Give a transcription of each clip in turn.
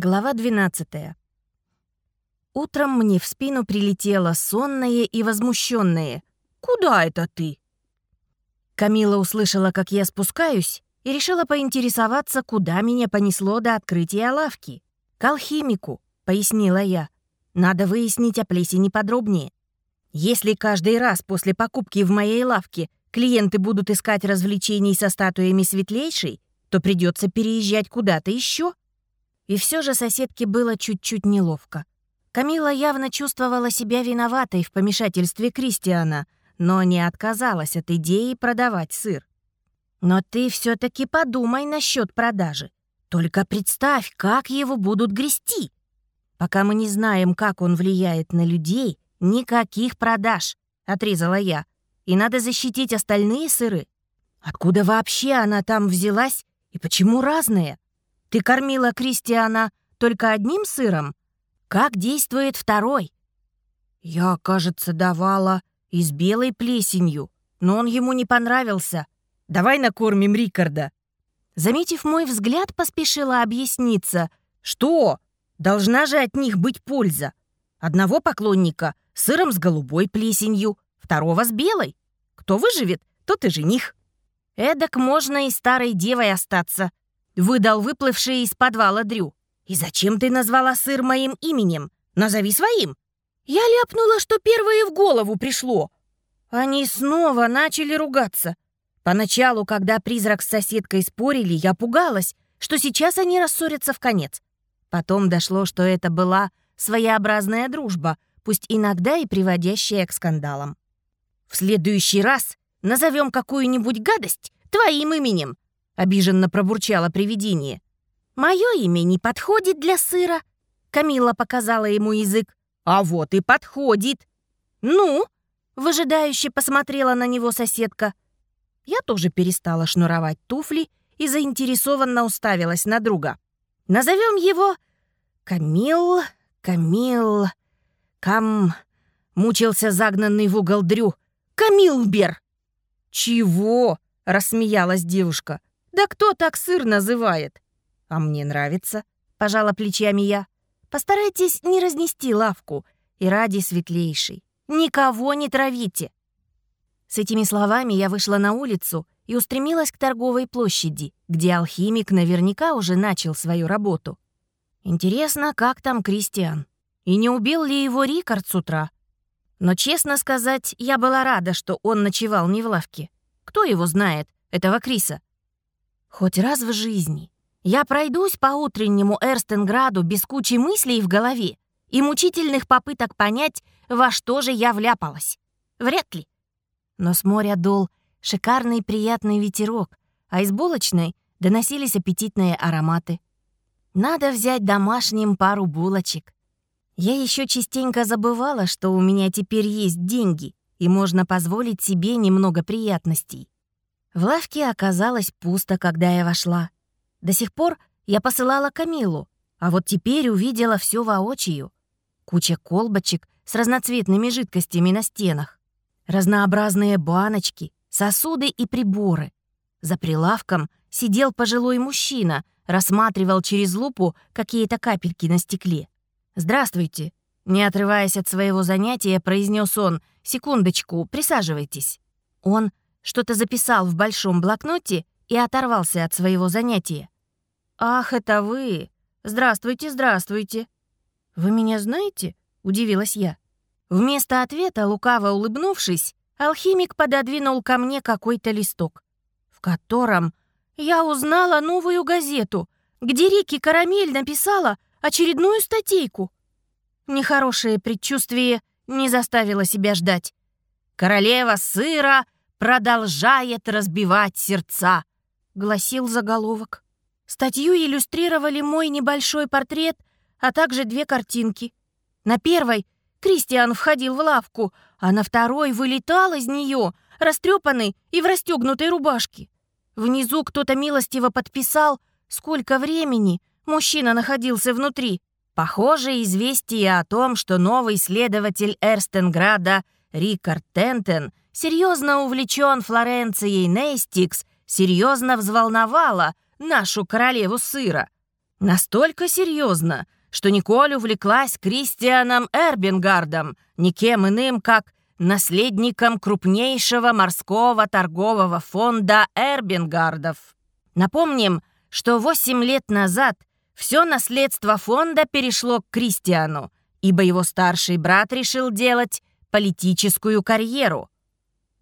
Глава 12. Утром мне в спину прилетело сонное и возмущенное. «Куда это ты?» Камила услышала, как я спускаюсь, и решила поинтересоваться, куда меня понесло до открытия лавки. «К алхимику», — пояснила я. «Надо выяснить о плесени подробнее. Если каждый раз после покупки в моей лавке клиенты будут искать развлечений со статуями светлейшей, то придется переезжать куда-то еще. И все же соседке было чуть-чуть неловко. Камила явно чувствовала себя виноватой в помешательстве Кристиана, но не отказалась от идеи продавать сыр. Но ты все таки подумай насчет продажи. Только представь, как его будут грести. Пока мы не знаем, как он влияет на людей, никаких продаж, отрезала я. И надо защитить остальные сыры. Откуда вообще она там взялась и почему разные? Ты кормила Кристиана только одним сыром? Как действует второй? Я, кажется, давала и с белой плесенью, но он ему не понравился. Давай накормим Рикарда. Заметив мой взгляд, поспешила объясниться. Что? Должна же от них быть польза. Одного поклонника сыром с голубой плесенью, второго с белой. Кто выживет, тот и жених. Эдак можно и старой девой остаться, Выдал выплывший из подвала Дрю. «И зачем ты назвала сыр моим именем? Назови своим!» Я ляпнула, что первое в голову пришло. Они снова начали ругаться. Поначалу, когда призрак с соседкой спорили, я пугалась, что сейчас они рассорятся в конец. Потом дошло, что это была своеобразная дружба, пусть иногда и приводящая к скандалам. «В следующий раз назовем какую-нибудь гадость твоим именем», обиженно пробурчало привидение. «Мое имя не подходит для сыра», — Камила показала ему язык. «А вот и подходит». «Ну?» — выжидающе посмотрела на него соседка. Я тоже перестала шнуровать туфли и заинтересованно уставилась на друга. «Назовем его Камил, Камил, Кам...» — мучился загнанный в угол Дрю. «Камилбер!» «Чего?» — рассмеялась девушка. «Да кто так сыр называет?» «А мне нравится», — пожала плечами я. «Постарайтесь не разнести лавку и ради светлейшей. Никого не травите». С этими словами я вышла на улицу и устремилась к торговой площади, где алхимик наверняка уже начал свою работу. Интересно, как там Кристиан? И не убил ли его Рикард с утра? Но, честно сказать, я была рада, что он ночевал не в лавке. Кто его знает, этого Криса? Хоть раз в жизни я пройдусь по утреннему Эрстенграду без кучи мыслей в голове и мучительных попыток понять, во что же я вляпалась. Вряд ли. Но с моря дул шикарный приятный ветерок, а из булочной доносились аппетитные ароматы. Надо взять домашним пару булочек. Я еще частенько забывала, что у меня теперь есть деньги, и можно позволить себе немного приятностей. В лавке оказалось пусто, когда я вошла. До сих пор я посылала Камилу, а вот теперь увидела все воочию. Куча колбочек с разноцветными жидкостями на стенах, разнообразные баночки, сосуды и приборы. За прилавком сидел пожилой мужчина, рассматривал через лупу какие-то капельки на стекле. «Здравствуйте», — не отрываясь от своего занятия, произнес он. «Секундочку, присаживайтесь». Он что-то записал в большом блокноте и оторвался от своего занятия. «Ах, это вы! Здравствуйте, здравствуйте!» «Вы меня знаете?» — удивилась я. Вместо ответа, лукаво улыбнувшись, алхимик пододвинул ко мне какой-то листок, в котором я узнала новую газету, где Рики Карамель написала очередную статейку. Нехорошее предчувствие не заставило себя ждать. «Королева сыра продолжает разбивать сердца», — гласил заголовок. Статью иллюстрировали мой небольшой портрет, а также две картинки. На первой Кристиан входил в лавку, а на второй вылетал из нее, растрепанный и в расстегнутой рубашке. Внизу кто-то милостиво подписал, сколько времени мужчина находился внутри. Похоже, известие о том, что новый следователь Эрстенграда Рикард Тентен серьезно увлечен Флоренцией Нейстикс, серьезно взволновала нашу королеву сыра. Настолько серьезно, что Николь увлеклась Кристианом Эрбингардом, никем иным, как наследником крупнейшего морского торгового фонда Эрбингардов. Напомним, что 8 лет назад все наследство фонда перешло к Кристиану, ибо его старший брат решил делать политическую карьеру.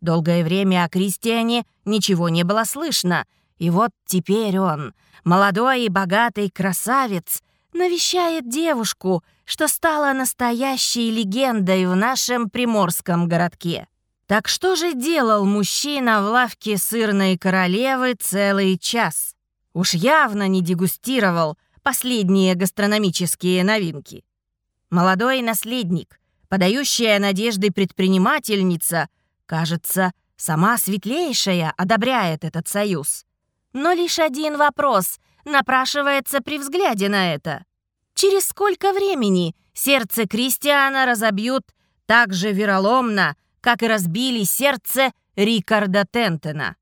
Долгое время о Кристиане ничего не было слышно, и вот теперь он, молодой и богатый красавец, навещает девушку, что стала настоящей легендой в нашем приморском городке. Так что же делал мужчина в лавке сырной королевы целый час? Уж явно не дегустировал последние гастрономические новинки. Молодой наследник, подающая надежды предпринимательница, кажется, сама светлейшая одобряет этот союз. Но лишь один вопрос напрашивается при взгляде на это. Через сколько времени сердце Кристиана разобьют так же вероломно, как и разбили сердце Рикарда Тентена?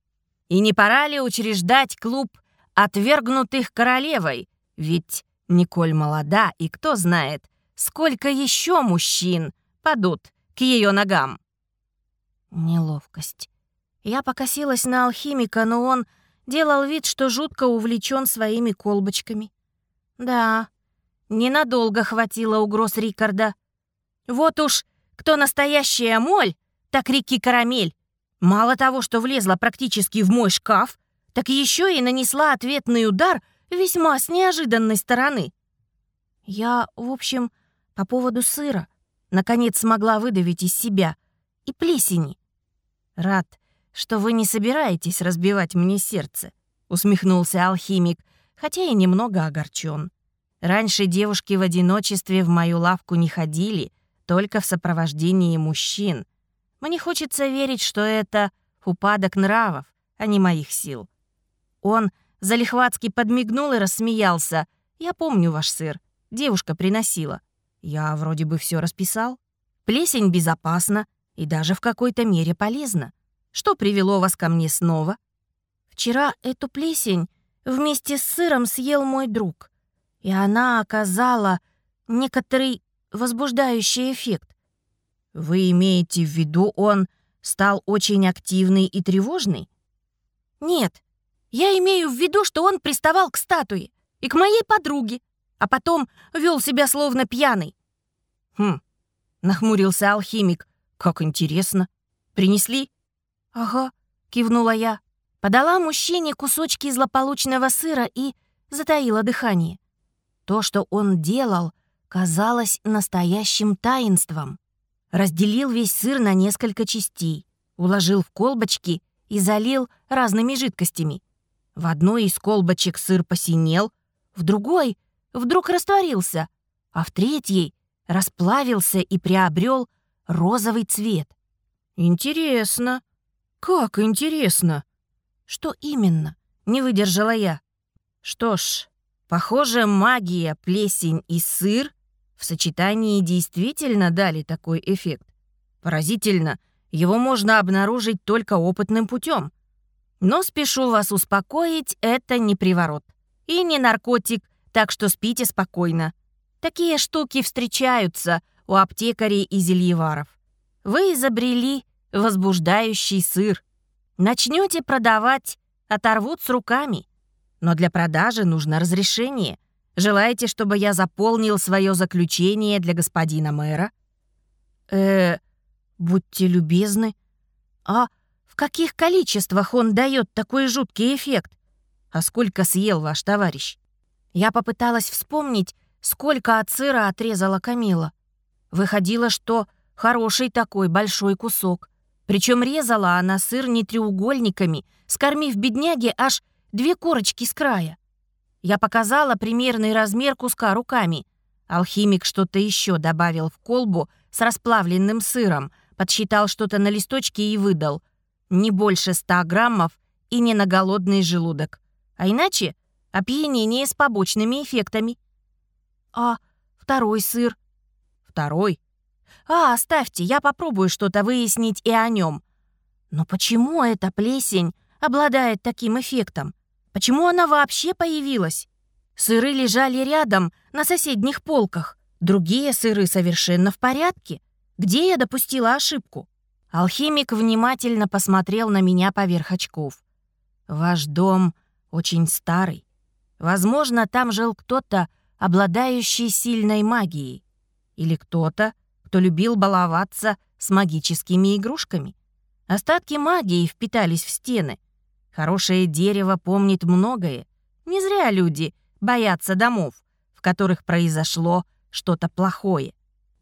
И не пора ли учреждать клуб отвергнутых королевой? Ведь Николь молода, и кто знает, сколько еще мужчин падут к ее ногам. Неловкость. Я покосилась на алхимика, но он делал вид, что жутко увлечен своими колбочками. Да, ненадолго хватило угроз Рикарда. Вот уж кто настоящая моль, так Рики Карамель. Мало того, что влезла практически в мой шкаф, так еще и нанесла ответный удар весьма с неожиданной стороны. Я, в общем, по поводу сыра, наконец смогла выдавить из себя. И плесени. Рад, что вы не собираетесь разбивать мне сердце», — усмехнулся алхимик, хотя и немного огорчен. Раньше девушки в одиночестве в мою лавку не ходили, только в сопровождении мужчин. Мне хочется верить, что это упадок нравов, а не моих сил. Он залихватски подмигнул и рассмеялся. «Я помню ваш сыр. Девушка приносила. Я вроде бы все расписал. Плесень безопасна и даже в какой-то мере полезна. Что привело вас ко мне снова? Вчера эту плесень вместе с сыром съел мой друг, и она оказала некоторый возбуждающий эффект. Вы имеете в виду, он стал очень активный и тревожный? Нет, я имею в виду, что он приставал к статуе и к моей подруге, а потом вел себя словно пьяный. Хм, нахмурился алхимик. Как интересно. Принесли? «Ага», — кивнула я. Подала мужчине кусочки злополучного сыра и затаила дыхание. То, что он делал, казалось настоящим таинством. Разделил весь сыр на несколько частей, уложил в колбочки и залил разными жидкостями. В одной из колбочек сыр посинел, в другой вдруг растворился, а в третьей расплавился и приобрел розовый цвет. «Интересно», «Как интересно!» «Что именно?» — не выдержала я. «Что ж, похоже, магия, плесень и сыр в сочетании действительно дали такой эффект. Поразительно, его можно обнаружить только опытным путем. Но спешу вас успокоить, это не приворот. И не наркотик, так что спите спокойно. Такие штуки встречаются у аптекарей и зельеваров. Вы изобрели возбуждающий сыр. Начнете продавать, оторвут с руками. Но для продажи нужно разрешение. Желаете, чтобы я заполнил свое заключение для господина мэра? Э, будьте любезны. А в каких количествах он дает такой жуткий эффект? А сколько съел ваш товарищ? Я попыталась вспомнить, сколько от сыра отрезала Камила. Выходило, что хороший такой большой кусок. Причем резала она сыр не треугольниками, скормив бедняге аж две корочки с края. Я показала примерный размер куска руками. Алхимик что-то еще добавил в колбу с расплавленным сыром, подсчитал что-то на листочке и выдал. Не больше ста граммов и не на голодный желудок. А иначе опьянение с побочными эффектами. А второй сыр? Второй? «А, оставьте, я попробую что-то выяснить и о нем». Но почему эта плесень обладает таким эффектом? Почему она вообще появилась? Сыры лежали рядом, на соседних полках. Другие сыры совершенно в порядке. Где я допустила ошибку? Алхимик внимательно посмотрел на меня поверх очков. «Ваш дом очень старый. Возможно, там жил кто-то, обладающий сильной магией. Или кто-то, кто любил баловаться с магическими игрушками. Остатки магии впитались в стены. Хорошее дерево помнит многое. Не зря люди боятся домов, в которых произошло что-то плохое.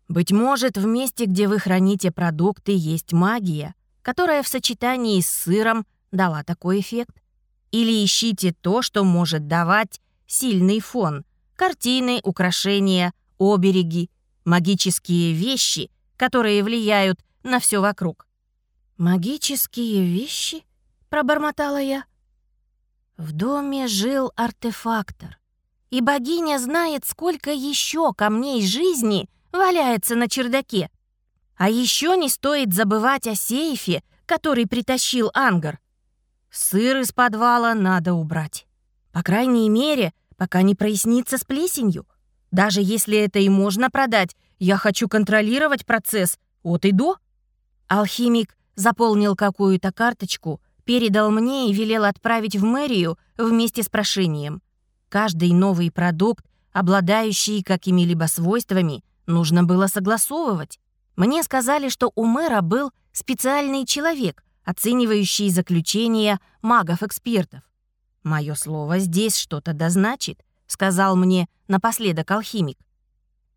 Быть может, в месте, где вы храните продукты, есть магия, которая в сочетании с сыром дала такой эффект. Или ищите то, что может давать сильный фон. Картины, украшения, обереги, магические вещи, которые влияют на все вокруг. «Магические вещи?» — пробормотала я. В доме жил артефактор, и богиня знает, сколько еще камней жизни — валяется на чердаке. А еще не стоит забывать о сейфе, который притащил Ангар. Сыр из подвала надо убрать. По крайней мере, пока не прояснится с плесенью. Даже если это и можно продать, я хочу контролировать процесс от и до. Алхимик заполнил какую-то карточку, передал мне и велел отправить в мэрию вместе с прошением. Каждый новый продукт, обладающий какими-либо свойствами, Нужно было согласовывать. Мне сказали, что у мэра был специальный человек, оценивающий заключения магов-экспертов. «Мое слово здесь что-то дозначит», — сказал мне напоследок алхимик.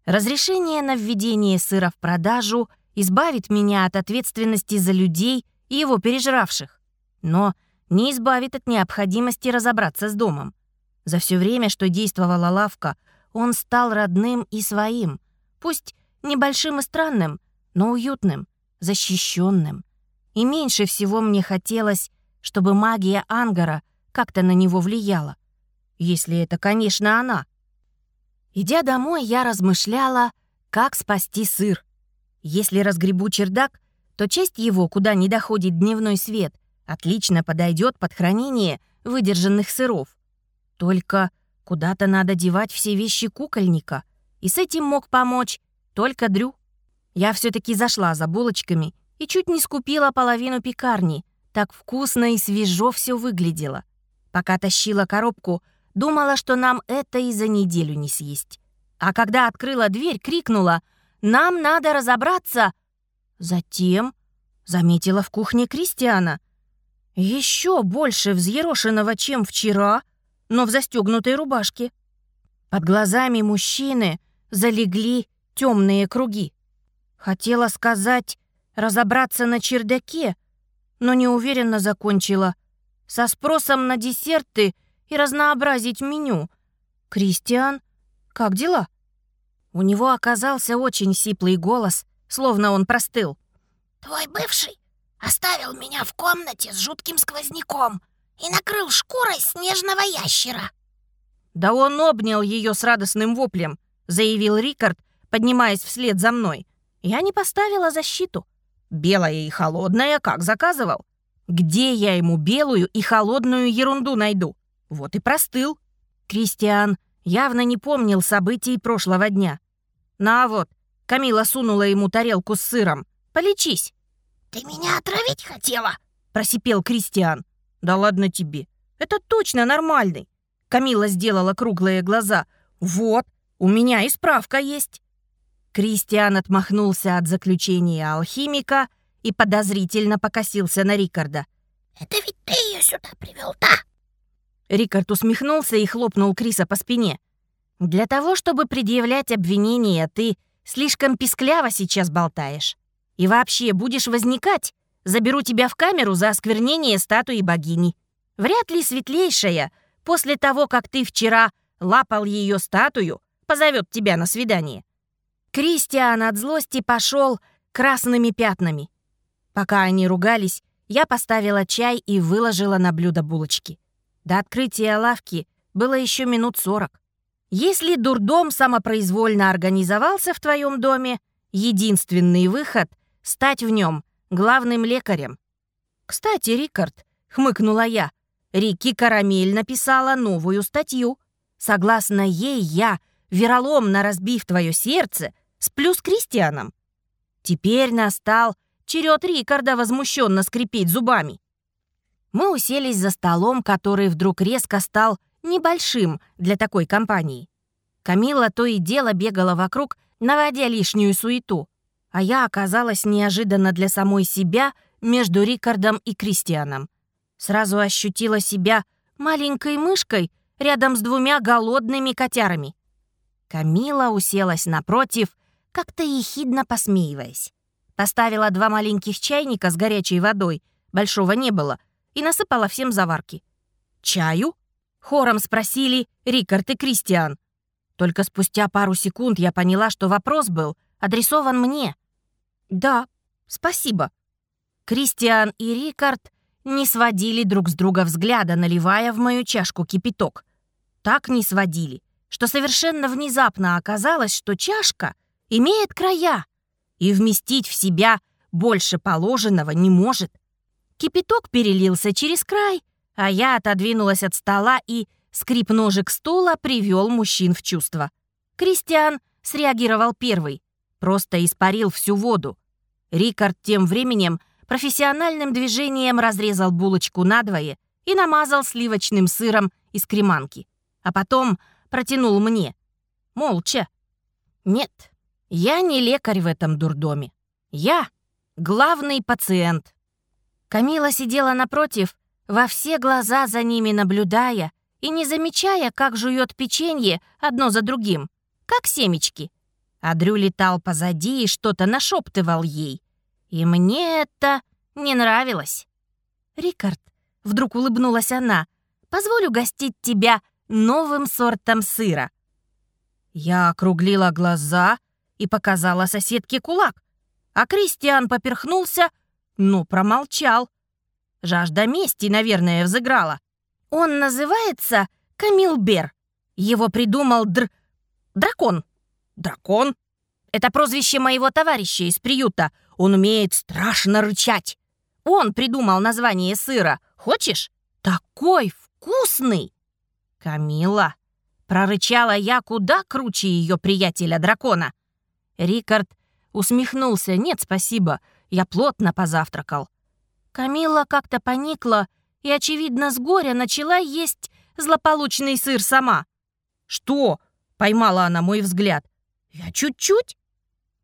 «Разрешение на введение сыра в продажу избавит меня от ответственности за людей и его пережравших, но не избавит от необходимости разобраться с домом. За все время, что действовала лавка, он стал родным и своим, Пусть небольшим и странным, но уютным, защищенным. И меньше всего мне хотелось, чтобы магия Ангара как-то на него влияла. Если это, конечно, она. Идя домой, я размышляла, как спасти сыр. Если разгребу чердак, то часть его, куда не доходит дневной свет, отлично подойдет под хранение выдержанных сыров. Только куда-то надо девать все вещи кукольника — и с этим мог помочь только Дрю. Я все таки зашла за булочками и чуть не скупила половину пекарни. Так вкусно и свежо все выглядело. Пока тащила коробку, думала, что нам это и за неделю не съесть. А когда открыла дверь, крикнула «Нам надо разобраться!» Затем заметила в кухне Кристиана. Еще больше взъерошенного, чем вчера, но в застегнутой рубашке. Под глазами мужчины залегли темные круги. Хотела сказать разобраться на чердаке, но неуверенно закончила. Со спросом на десерты и разнообразить меню. «Кристиан, как дела?» У него оказался очень сиплый голос, словно он простыл. «Твой бывший оставил меня в комнате с жутким сквозняком и накрыл шкурой снежного ящера». Да он обнял ее с радостным воплем. — заявил Рикард, поднимаясь вслед за мной. Я не поставила защиту. Белая и холодная, как заказывал. Где я ему белую и холодную ерунду найду? Вот и простыл. Кристиан явно не помнил событий прошлого дня. На вот, Камила сунула ему тарелку с сыром. Полечись. «Ты меня отравить хотела?» — просипел Кристиан. «Да ладно тебе. Это точно нормальный». Камила сделала круглые глаза. «Вот, у меня и справка есть». Кристиан отмахнулся от заключения алхимика и подозрительно покосился на Рикарда. «Это ведь ты ее сюда привел, да?» Рикард усмехнулся и хлопнул Криса по спине. «Для того, чтобы предъявлять обвинения, ты слишком пискляво сейчас болтаешь. И вообще будешь возникать, заберу тебя в камеру за осквернение статуи богини. Вряд ли светлейшая, после того, как ты вчера лапал ее статую, позовет тебя на свидание. Кристиан от злости пошел красными пятнами. Пока они ругались, я поставила чай и выложила на блюдо булочки. До открытия лавки было еще минут сорок. Если дурдом самопроизвольно организовался в твоем доме, единственный выход — стать в нем главным лекарем. «Кстати, Рикард», — хмыкнула я, — Рики Карамель написала новую статью — Согласно ей, я, вероломно разбив твое сердце, сплю с Кристианом. Теперь настал черед Рикарда возмущенно скрипеть зубами. Мы уселись за столом, который вдруг резко стал небольшим для такой компании. Камила то и дело бегала вокруг, наводя лишнюю суету, а я оказалась неожиданно для самой себя между Рикардом и Кристианом. Сразу ощутила себя маленькой мышкой рядом с двумя голодными котярами. Камила уселась напротив, как-то ехидно посмеиваясь. Поставила два маленьких чайника с горячей водой, большого не было, и насыпала всем заварки. «Чаю?» — хором спросили Рикард и Кристиан. Только спустя пару секунд я поняла, что вопрос был адресован мне. «Да, спасибо». Кристиан и Рикард не сводили друг с друга взгляда, наливая в мою чашку кипяток. Так не сводили, что совершенно внезапно оказалось, что чашка имеет края и вместить в себя больше положенного не может. Кипяток перелился через край, а я отодвинулась от стола и, скрип ножек стула, привел мужчин в чувство. Кристиан среагировал первый, просто испарил всю воду. Рикард тем временем профессиональным движением разрезал булочку надвое и намазал сливочным сыром из креманки, а потом протянул мне. Молча. Нет, я не лекарь в этом дурдоме. Я главный пациент. Камила сидела напротив, во все глаза за ними наблюдая и не замечая, как жует печенье одно за другим, как семечки. А Дрю летал позади и что-то нашептывал ей. И мне это не нравилось. «Рикард», — вдруг улыбнулась она, — «позволю гостить тебя новым сортом сыра». Я округлила глаза и показала соседке кулак, а Кристиан поперхнулся, но промолчал. Жажда мести, наверное, взыграла. Он называется Камилбер. Его придумал Др... Дракон. Дракон? Это прозвище моего товарища из приюта. Он умеет страшно рычать. Он придумал название сыра. Хочешь? Такой вкусный! Камила. Прорычала я куда круче ее приятеля-дракона. Рикард усмехнулся. Нет, спасибо. Я плотно позавтракал. Камила как-то поникла и, очевидно, с горя начала есть злополучный сыр сама. «Что?» — поймала она мой взгляд. «Я чуть-чуть?»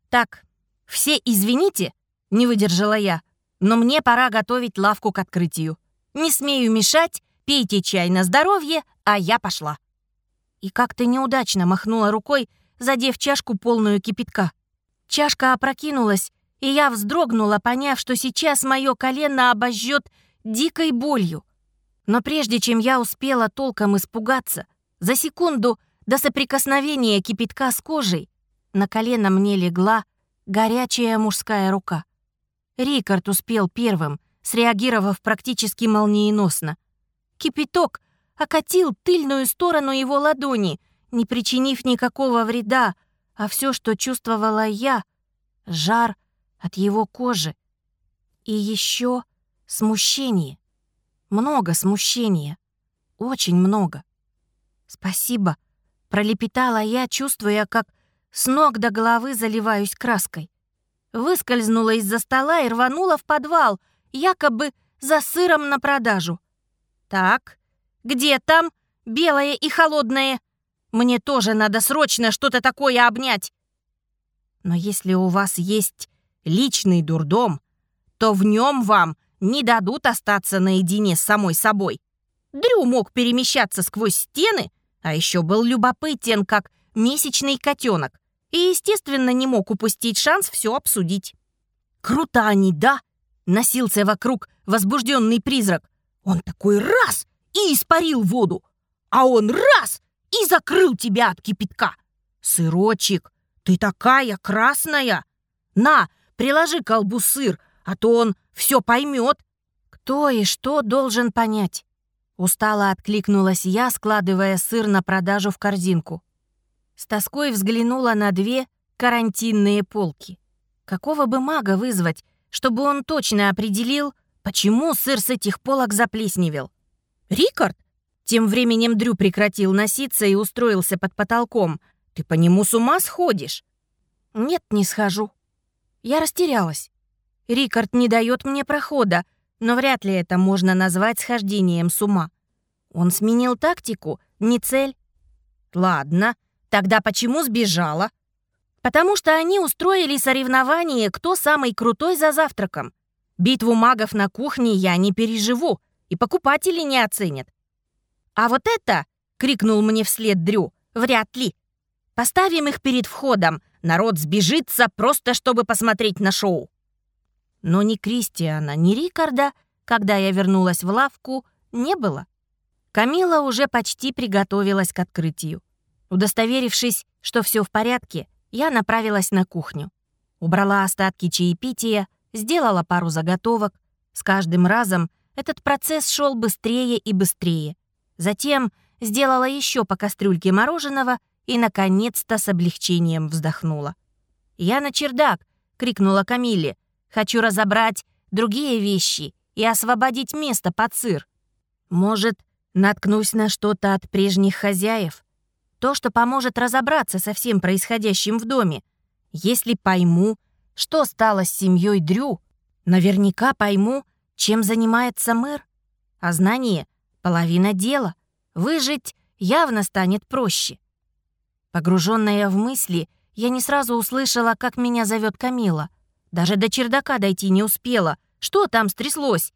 «Так, все извините», — не выдержала я, «но мне пора готовить лавку к открытию. Не смею мешать, пейте чай на здоровье, а я пошла». И как-то неудачно махнула рукой, задев чашку полную кипятка. Чашка опрокинулась, и я вздрогнула, поняв, что сейчас мое колено обожжет дикой болью. Но прежде чем я успела толком испугаться, за секунду до соприкосновения кипятка с кожей на колено мне легла горячая мужская рука. Рикард успел первым, среагировав практически молниеносно. Кипяток окатил тыльную сторону его ладони, не причинив никакого вреда, а все, что чувствовала я — жар от его кожи. И еще смущение. Много смущения. Очень много. «Спасибо», — пролепетала я, чувствуя, как с ног до головы заливаюсь краской. Выскользнула из-за стола и рванула в подвал, якобы за сыром на продажу. «Так, где там белое и холодное? Мне тоже надо срочно что-то такое обнять». «Но если у вас есть личный дурдом, то в нем вам не дадут остаться наедине с самой собой. Дрю мог перемещаться сквозь стены, а еще был любопытен, как месячный котенок, и, естественно, не мог упустить шанс все обсудить. «Круто они, да?» — носился вокруг возбужденный призрак. «Он такой раз и испарил воду, а он раз и закрыл тебя от кипятка. Сырочек, ты такая красная! На, Приложи колбу сыр, а то он все поймет. Кто и что должен понять? Устало откликнулась я, складывая сыр на продажу в корзинку. С тоской взглянула на две карантинные полки. Какого бы мага вызвать, чтобы он точно определил, почему сыр с этих полок заплесневел? «Рикард, Тем временем Дрю прекратил носиться и устроился под потолком. «Ты по нему с ума сходишь?» «Нет, не схожу». Я растерялась. Рикард не дает мне прохода, но вряд ли это можно назвать схождением с ума. Он сменил тактику, не цель. Ладно, тогда почему сбежала? Потому что они устроили соревнование, кто самый крутой за завтраком. Битву магов на кухне я не переживу, и покупатели не оценят. А вот это, крикнул мне вслед Дрю, вряд ли. Поставим их перед входом, народ сбежится просто, чтобы посмотреть на шоу. Но ни Кристиана, ни Рикарда, когда я вернулась в лавку, не было. Камила уже почти приготовилась к открытию. Удостоверившись, что все в порядке, я направилась на кухню. Убрала остатки чаепития, сделала пару заготовок. С каждым разом этот процесс шел быстрее и быстрее. Затем сделала еще по кастрюльке мороженого и, наконец-то, с облегчением вздохнула. «Я на чердак!» — крикнула Камиле. «Хочу разобрать другие вещи и освободить место под сыр. Может, наткнусь на что-то от прежних хозяев? То, что поможет разобраться со всем происходящим в доме. Если пойму, что стало с семьей Дрю, наверняка пойму, чем занимается мэр. А знание — половина дела. Выжить явно станет проще. Погруженная в мысли, я не сразу услышала, как меня зовет Камила. Даже до чердака дойти не успела. Что там стряслось?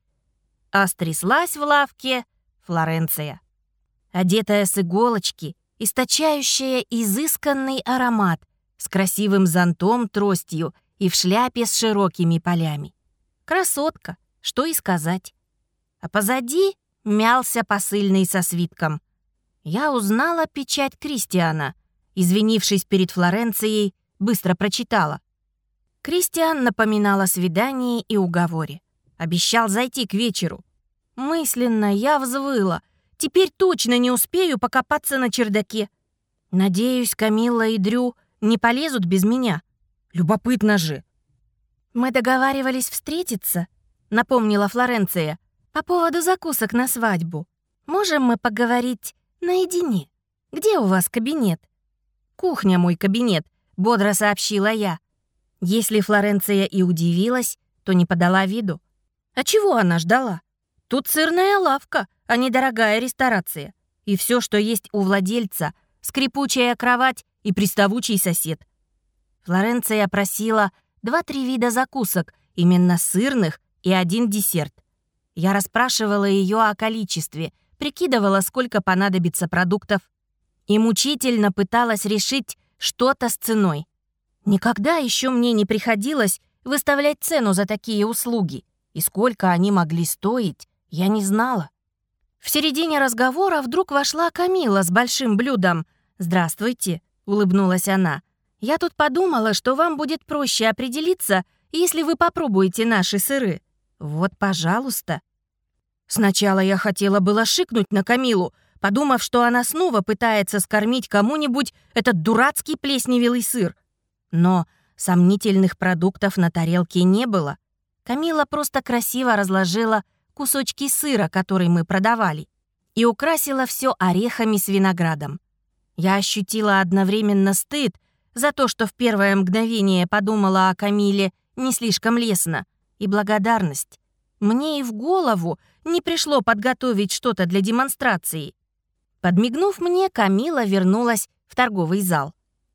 А стряслась в лавке Флоренция. Одетая с иголочки, источающая изысканный аромат, с красивым зонтом, тростью и в шляпе с широкими полями. Красотка, что и сказать. А позади мялся посыльный со свитком. Я узнала печать Кристиана — Извинившись перед Флоренцией, быстро прочитала. Кристиан напоминал о свидании и уговоре. Обещал зайти к вечеру. Мысленно я взвыла. Теперь точно не успею покопаться на чердаке. Надеюсь, Камилла и Дрю не полезут без меня. Любопытно же. Мы договаривались встретиться, напомнила Флоренция, по поводу закусок на свадьбу. Можем мы поговорить наедине? Где у вас кабинет? «Кухня мой кабинет», — бодро сообщила я. Если Флоренция и удивилась, то не подала виду. А чего она ждала? Тут сырная лавка, а не дорогая ресторация. И все, что есть у владельца — скрипучая кровать и приставучий сосед. Флоренция просила два-три вида закусок, именно сырных, и один десерт. Я расспрашивала ее о количестве, прикидывала, сколько понадобится продуктов и мучительно пыталась решить что-то с ценой. Никогда еще мне не приходилось выставлять цену за такие услуги, и сколько они могли стоить, я не знала. В середине разговора вдруг вошла Камила с большим блюдом. «Здравствуйте», — улыбнулась она. «Я тут подумала, что вам будет проще определиться, если вы попробуете наши сыры. Вот, пожалуйста». Сначала я хотела было шикнуть на Камилу, подумав, что она снова пытается скормить кому-нибудь этот дурацкий плесневелый сыр. Но сомнительных продуктов на тарелке не было. Камила просто красиво разложила кусочки сыра, который мы продавали, и украсила все орехами с виноградом. Я ощутила одновременно стыд за то, что в первое мгновение подумала о Камиле не слишком лестно, и благодарность. Мне и в голову не пришло подготовить что-то для демонстрации. Подмигнув мне, Камила вернулась в торговый зал.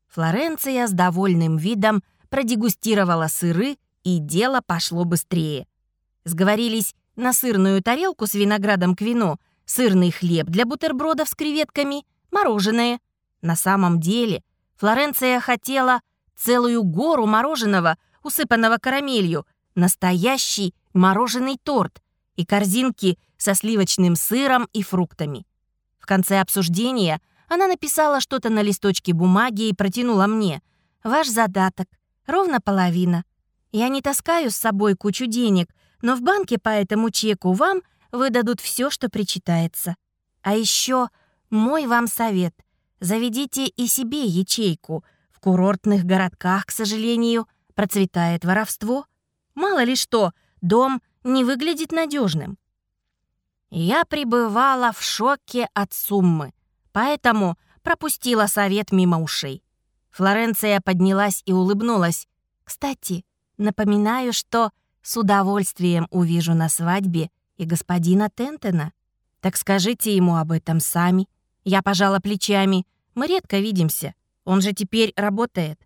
Флоренция с довольным видом продегустировала сыры, и дело пошло быстрее. Сговорились на сырную тарелку с виноградом к вину, сырный хлеб для бутербродов с креветками, мороженое. На самом деле Флоренция хотела целую гору мороженого, усыпанного карамелью, настоящий мороженый торт и корзинки со сливочным сыром и фруктами. В конце обсуждения она написала что-то на листочке бумаги и протянула мне. «Ваш задаток. Ровно половина. Я не таскаю с собой кучу денег, но в банке по этому чеку вам выдадут все, что причитается. А еще мой вам совет. Заведите и себе ячейку. В курортных городках, к сожалению, процветает воровство. Мало ли что, дом не выглядит надежным. Я пребывала в шоке от суммы, поэтому пропустила совет мимо ушей. Флоренция поднялась и улыбнулась. «Кстати, напоминаю, что с удовольствием увижу на свадьбе и господина Тентена. Так скажите ему об этом сами». Я пожала плечами. «Мы редко видимся. Он же теперь работает».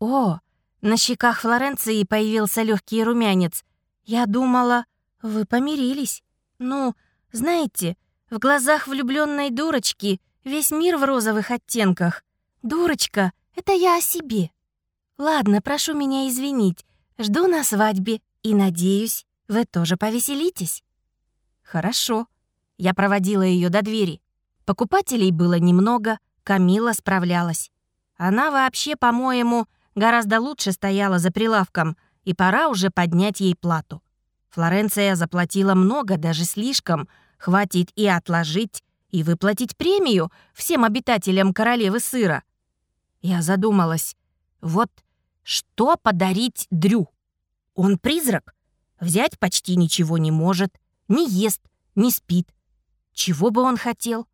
«О, на щеках Флоренции появился легкий румянец. Я думала, вы помирились. Ну, знаете, в глазах влюбленной дурочки весь мир в розовых оттенках. Дурочка, это я о себе. Ладно, прошу меня извинить. Жду на свадьбе и надеюсь, вы тоже повеселитесь. Хорошо. Я проводила ее до двери. Покупателей было немного, Камила справлялась. Она вообще, по-моему, гораздо лучше стояла за прилавком, и пора уже поднять ей плату. Флоренция заплатила много, даже слишком. Хватит и отложить, и выплатить премию всем обитателям королевы сыра. Я задумалась. Вот что подарить Дрю? Он призрак. Взять почти ничего не может. Не ест, не спит. Чего бы он хотел?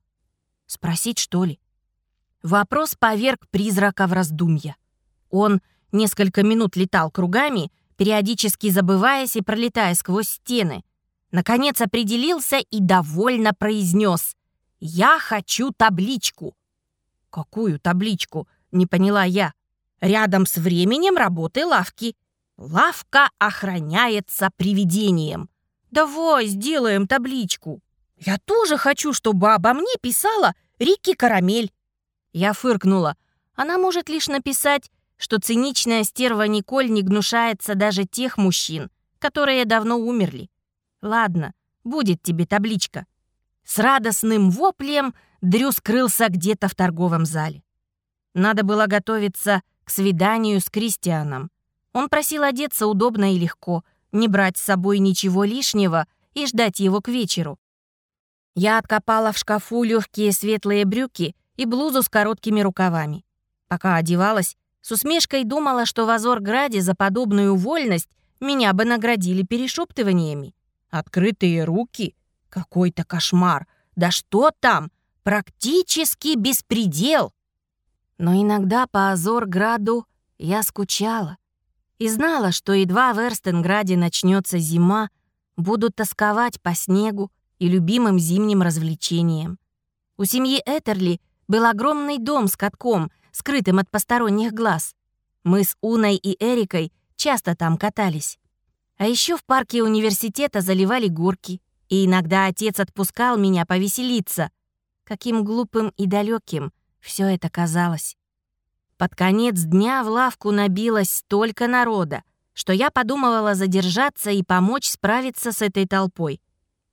Спросить, что ли? Вопрос поверг призрака в раздумья. Он несколько минут летал кругами, периодически забываясь и пролетая сквозь стены. Наконец определился и довольно произнес «Я хочу табличку». «Какую табличку?» — не поняла я. «Рядом с временем работы лавки. Лавка охраняется привидением. Давай сделаем табличку. Я тоже хочу, чтобы обо мне писала Рикки Карамель». Я фыркнула. Она может лишь написать что циничная стерва Николь не гнушается даже тех мужчин, которые давно умерли. Ладно, будет тебе табличка. С радостным воплем Дрю скрылся где-то в торговом зале. Надо было готовиться к свиданию с Кристианом. Он просил одеться удобно и легко, не брать с собой ничего лишнего и ждать его к вечеру. Я откопала в шкафу легкие светлые брюки и блузу с короткими рукавами. Пока одевалась, с усмешкой думала, что в Азорграде за подобную вольность меня бы наградили перешептываниями. Открытые руки? Какой-то кошмар. Да что там? Практически беспредел. Но иногда по Азорграду я скучала. И знала, что едва в Эрстенграде начнется зима, буду тосковать по снегу и любимым зимним развлечениям. У семьи Этерли был огромный дом с катком — скрытым от посторонних глаз. Мы с Уной и Эрикой часто там катались. А еще в парке университета заливали горки, и иногда отец отпускал меня повеселиться. Каким глупым и далеким все это казалось. Под конец дня в лавку набилось столько народа, что я подумывала задержаться и помочь справиться с этой толпой.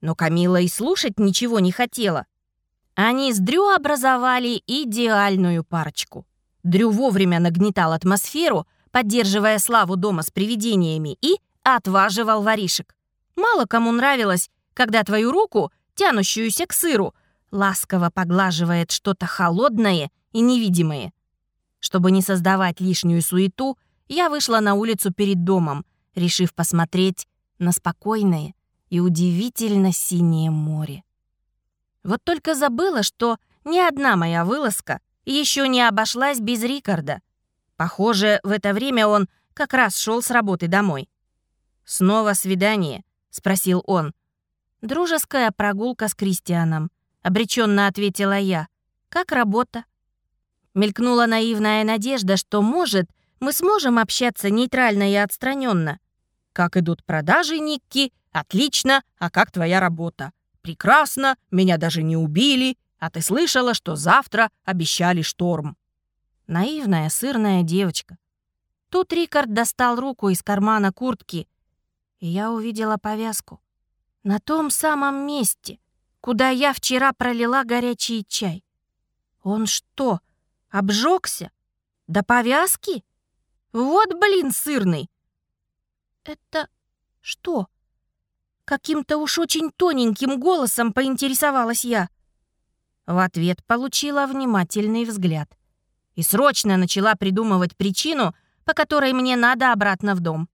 Но Камила и слушать ничего не хотела. Они с Дрю образовали идеальную парочку. Дрю вовремя нагнетал атмосферу, поддерживая славу дома с привидениями, и отваживал воришек. Мало кому нравилось, когда твою руку, тянущуюся к сыру, ласково поглаживает что-то холодное и невидимое. Чтобы не создавать лишнюю суету, я вышла на улицу перед домом, решив посмотреть на спокойное и удивительно синее море. Вот только забыла, что ни одна моя вылазка еще не обошлась без Рикарда. Похоже, в это время он как раз шел с работы домой. «Снова свидание?» — спросил он. «Дружеская прогулка с Кристианом», — обреченно ответила я. «Как работа?» Мелькнула наивная надежда, что, может, мы сможем общаться нейтрально и отстраненно. «Как идут продажи, Никки? Отлично. А как твоя работа?» «Прекрасно. Меня даже не убили. А ты слышала, что завтра обещали шторм?» Наивная сырная девочка. Тут Рикард достал руку из кармана куртки, и я увидела повязку. На том самом месте, куда я вчера пролила горячий чай. Он что, обжегся? До повязки? Вот, блин, сырный. Это что? Каким-то уж очень тоненьким голосом поинтересовалась я. В ответ получила внимательный взгляд. И срочно начала придумывать причину, по которой мне надо обратно в дом.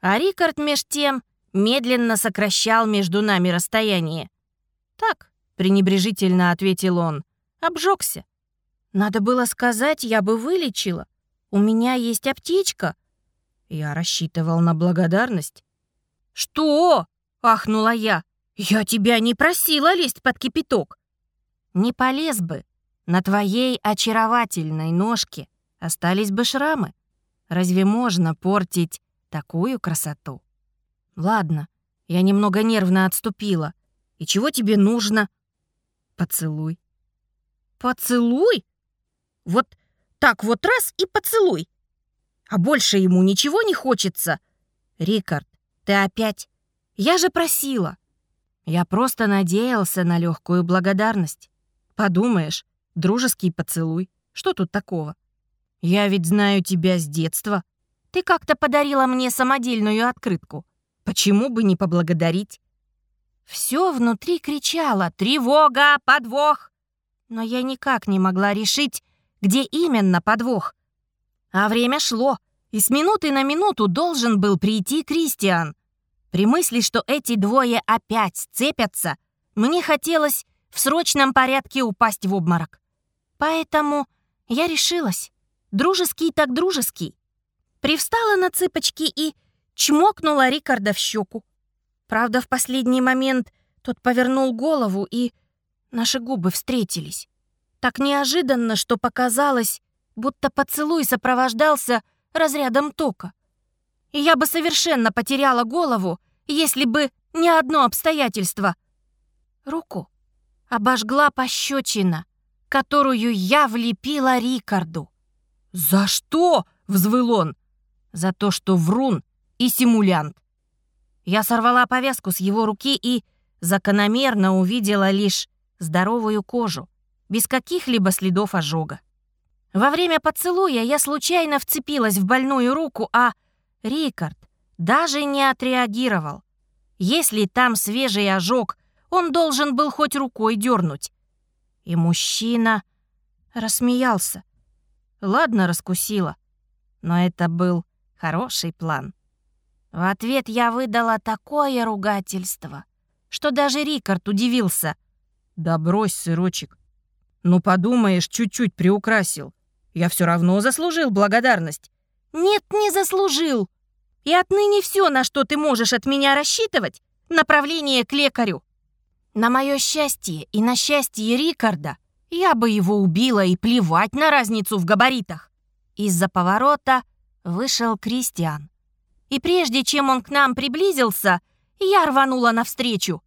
А Рикард меж тем медленно сокращал между нами расстояние. «Так», — пренебрежительно ответил он, — «обжегся». «Надо было сказать, я бы вылечила. У меня есть аптечка». Я рассчитывал на благодарность. «Что?» — ахнула я. «Я тебя не просила лезть под кипяток». «Не полез бы. На твоей очаровательной ножке остались бы шрамы. Разве можно портить такую красоту?» «Ладно, я немного нервно отступила. И чего тебе нужно?» «Поцелуй». «Поцелуй? Вот так вот раз и поцелуй. А больше ему ничего не хочется?» «Рикард, ты опять? Я же просила!» Я просто надеялся на легкую благодарность. Подумаешь, дружеский поцелуй. Что тут такого? Я ведь знаю тебя с детства. Ты как-то подарила мне самодельную открытку. Почему бы не поблагодарить? Все внутри кричало «Тревога! Подвох!» Но я никак не могла решить, где именно подвох. А время шло, и с минуты на минуту должен был прийти Кристиан. При мысли, что эти двое опять сцепятся, мне хотелось в срочном порядке упасть в обморок. Поэтому я решилась. Дружеский так дружеский. Привстала на цыпочки и чмокнула Рикарда в щеку. Правда, в последний момент тот повернул голову, и наши губы встретились. Так неожиданно, что показалось, будто поцелуй сопровождался разрядом тока. И я бы совершенно потеряла голову, если бы не одно обстоятельство. Руку обожгла пощечина, которую я влепила Рикарду. «За что?» — взвыл он. «За то, что врун и симулянт. Я сорвала повязку с его руки и закономерно увидела лишь здоровую кожу, без каких-либо следов ожога. Во время поцелуя я случайно вцепилась в больную руку, а Рикард даже не отреагировал. Если там свежий ожог, он должен был хоть рукой дернуть. И мужчина рассмеялся. Ладно, раскусила, но это был хороший план. В ответ я выдала такое ругательство, что даже Рикард удивился. «Да брось, сырочек. Ну, подумаешь, чуть-чуть приукрасил. Я все равно заслужил благодарность». «Нет, не заслужил. И отныне все, на что ты можешь от меня рассчитывать, направление к лекарю. На мое счастье и на счастье Рикарда я бы его убила и плевать на разницу в габаритах». Из-за поворота вышел Кристиан. И прежде чем он к нам приблизился, я рванула навстречу.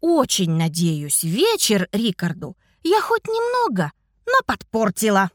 Очень надеюсь, вечер Рикарду я хоть немного, но подпортила.